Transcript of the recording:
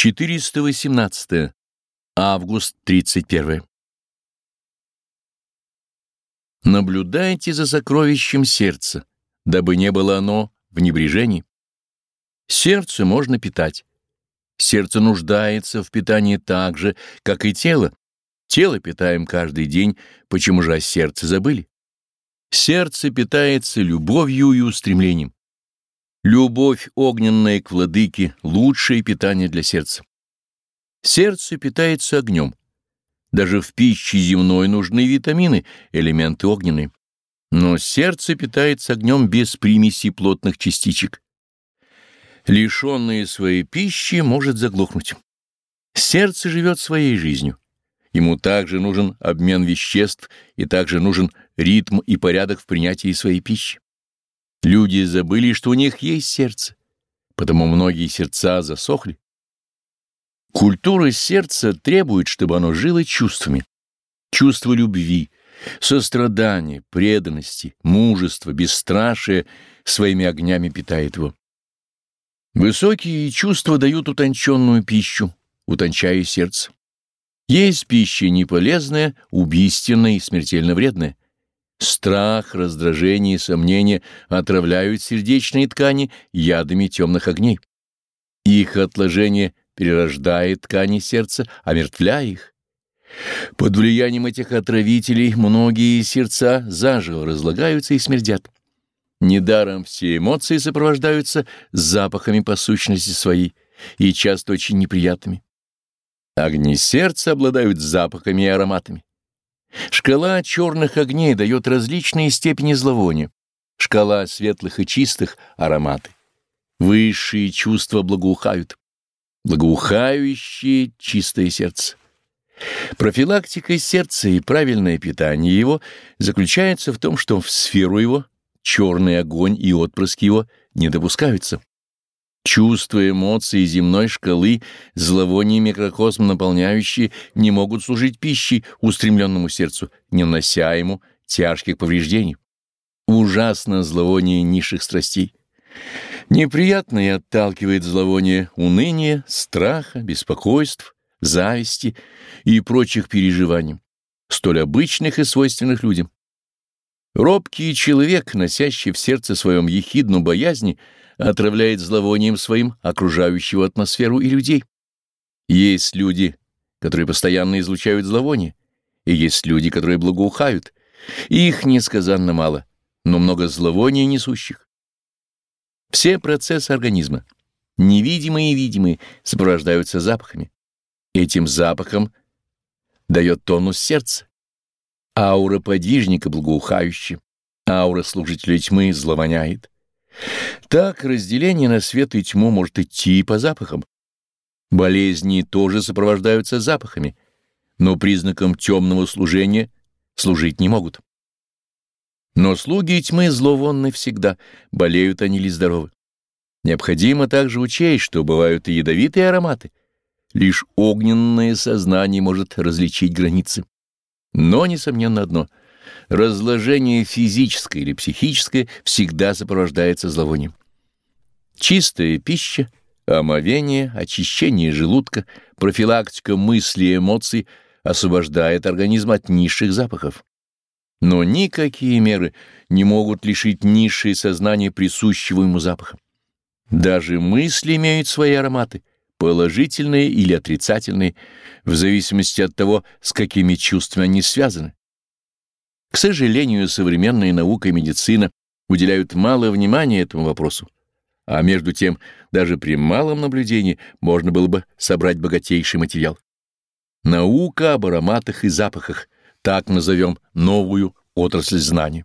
418. Август 31. Наблюдайте за сокровищем сердца, дабы не было оно в небрежении. Сердце можно питать. Сердце нуждается в питании так же, как и тело. Тело питаем каждый день, почему же о сердце забыли? Сердце питается любовью и устремлением. Любовь огненная к владыке — лучшее питание для сердца. Сердце питается огнем. Даже в пище земной нужны витамины, элементы огненные. Но сердце питается огнем без примеси плотных частичек. Лишенное своей пищи может заглохнуть. Сердце живет своей жизнью. Ему также нужен обмен веществ и также нужен ритм и порядок в принятии своей пищи. Люди забыли, что у них есть сердце, потому многие сердца засохли. Культура сердца требует, чтобы оно жило чувствами. Чувство любви, сострадания, преданности, мужества, бесстрашия своими огнями питает его. Высокие чувства дают утонченную пищу, утончая сердце. Есть пища неполезная, убийственная и смертельно вредная. Страх, раздражение и сомнения отравляют сердечные ткани ядами темных огней. Их отложение перерождает ткани сердца, омертвляя их. Под влиянием этих отравителей многие сердца заживо разлагаются и смердят. Недаром все эмоции сопровождаются запахами по сущности своей и часто очень неприятными. Огни сердца обладают запахами и ароматами. Шкала черных огней дает различные степени зловония, шкала светлых и чистых — ароматы. Высшие чувства благоухают, благоухающее чистое сердце. Профилактика сердца и правильное питание его заключается в том, что в сферу его черный огонь и отпрыски его не допускаются. Чувства, эмоции земной шкалы, зловоние микрокосм наполняющие, не могут служить пищей устремленному сердцу, не нанося ему тяжких повреждений. Ужасно зловоние низших страстей. Неприятно и отталкивает зловоние уныния, страха, беспокойств, зависти и прочих переживаний, столь обычных и свойственных людям. Робкий человек, носящий в сердце своем ехидну боязни, отравляет зловонием своим окружающую атмосферу и людей. Есть люди, которые постоянно излучают зловоние, и есть люди, которые благоухают. Их несказанно мало, но много зловония несущих. Все процессы организма, невидимые и видимые, сопровождаются запахами. Этим запахом дает тонус сердца. Аура подвижника благоухающая, аура служителя тьмы зловоняет. Так разделение на свет и тьму может идти и по запахам. Болезни тоже сопровождаются запахами, но признаком темного служения служить не могут. Но слуги тьмы зловонны всегда, болеют они ли здоровы. Необходимо также учесть, что бывают и ядовитые ароматы. Лишь огненное сознание может различить границы. Но, несомненно, одно — разложение физическое или психическое всегда сопровождается зловонием. Чистая пища, омовение, очищение желудка, профилактика мыслей и эмоций освобождает организм от низших запахов. Но никакие меры не могут лишить низшее сознание присущего ему запаха. Даже мысли имеют свои ароматы, положительные или отрицательные, в зависимости от того, с какими чувствами они связаны. К сожалению, современная наука и медицина уделяют мало внимания этому вопросу, а между тем даже при малом наблюдении можно было бы собрать богатейший материал. Наука об ароматах и запахах, так назовем новую отрасль знаний.